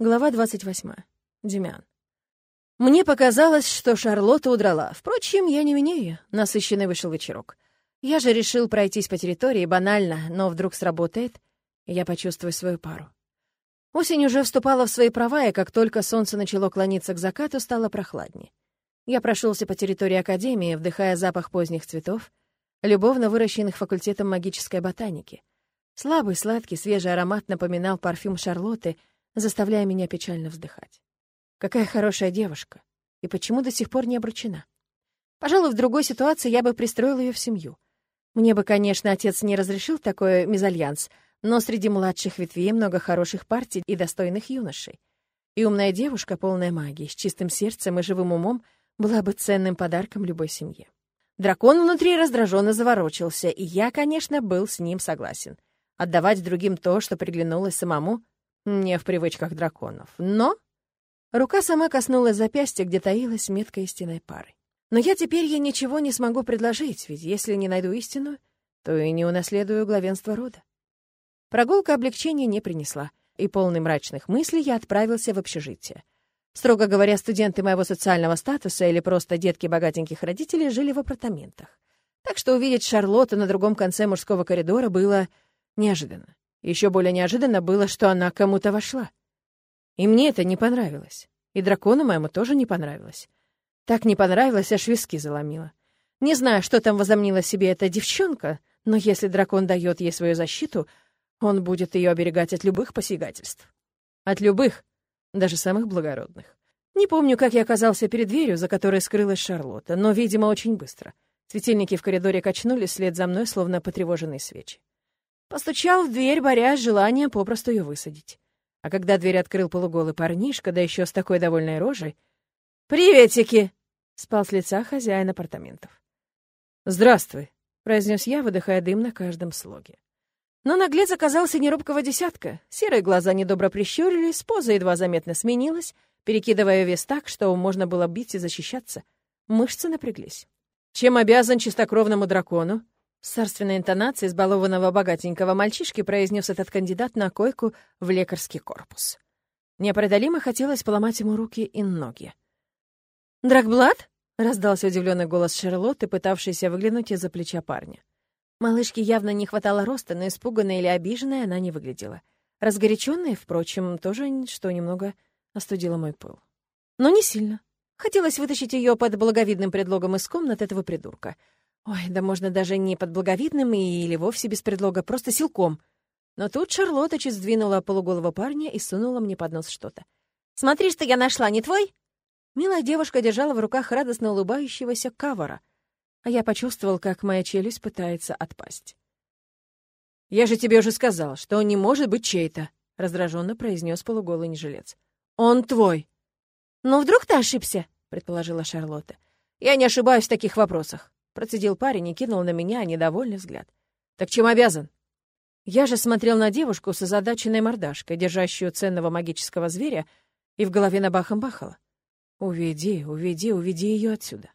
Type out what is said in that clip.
Глава 28. Демян. Мне показалось, что Шарлотта удрала. Впрочем, я не виню Насыщенный вышел вечерок. Я же решил пройтись по территории банально, но вдруг сработает, и я почувствую свою пару. Осень уже вступала в свои права, и как только солнце начало клониться к закату, стало прохладнее. Я прошелся по территории Академии, вдыхая запах поздних цветов, любовно выращенных факультетом магической ботаники. Слабый, сладкий, свежий аромат напоминал парфюм Шарлотты — заставляя меня печально вздыхать. Какая хорошая девушка. И почему до сих пор не обручена? Пожалуй, в другой ситуации я бы пристроил ее в семью. Мне бы, конечно, отец не разрешил такой мезальянс, но среди младших ветвей много хороших партий и достойных юношей. И умная девушка, полная магии, с чистым сердцем и живым умом, была бы ценным подарком любой семье. Дракон внутри раздраженно заворочился, и я, конечно, был с ним согласен. Отдавать другим то, что приглянулось самому, не в привычках драконов. Но... Рука сама коснулась запястья, где таилась метка истинной пары. Но я теперь ей ничего не смогу предложить, ведь если не найду истину, то и не унаследую главенство рода. Прогулка облегчения не принесла, и полный мрачных мыслей я отправился в общежитие. Строго говоря, студенты моего социального статуса или просто детки богатеньких родителей жили в апартаментах. Так что увидеть Шарлотту на другом конце мужского коридора было неожиданно. Еще более неожиданно было, что она кому-то вошла. И мне это не понравилось. И дракону моему тоже не понравилось. Так не понравилось, аж виски заломило. Не знаю, что там возомнила себе эта девчонка, но если дракон дает ей свою защиту, он будет ее оберегать от любых посягательств. От любых, даже самых благородных. Не помню, как я оказался перед дверью, за которой скрылась Шарлотта, но, видимо, очень быстро. Светильники в коридоре качнулись вслед за мной, словно потревоженные свечи. Постучал в дверь, борясь желанием попросту ее высадить. А когда дверь открыл полуголый парнишка, да еще с такой довольной рожей... «Приветики!» — спал с лица хозяин апартаментов. «Здравствуй», — произнес я, выдыхая дым на каждом слоге. Но наглец оказался неробкого десятка. Серые глаза недобро прищурились, поза едва заметно сменилась, перекидывая вес так, что можно было бить и защищаться. Мышцы напряглись. «Чем обязан чистокровному дракону?» С царственной интонацией избалованного богатенького мальчишки произнес этот кандидат на койку в лекарский корпус. Неопределимо хотелось поломать ему руки и ноги. «Драгблад?» — раздался удивленный голос Шарлотты, пытавшейся выглянуть из-за плеча парня. Малышке явно не хватало роста, но испуганная или обиженная она не выглядела. Разгоряченная, впрочем, тоже, что немного остудила мой пыл. Но не сильно. Хотелось вытащить ее под благовидным предлогом из комнат этого придурка — Ой, да можно даже не под благовидным или вовсе без предлога, просто силком. Но тут Шарлотта чуть сдвинула полуголого парня и сунула мне под нос что-то. «Смотри, что я нашла, не твой?» Милая девушка держала в руках радостно улыбающегося кавара, а я почувствовал, как моя челюсть пытается отпасть. «Я же тебе уже сказал, что он не может быть чей-то», — раздраженно произнес полуголый нежилец. «Он твой». «Ну, вдруг ты ошибся?» — предположила Шарлотта. «Я не ошибаюсь в таких вопросах». Процедил парень и кинул на меня недовольный взгляд. «Так чем обязан?» Я же смотрел на девушку с озадаченной мордашкой, держащую ценного магического зверя, и в голове набахом бахало. «Уведи, уведи, уведи ее отсюда».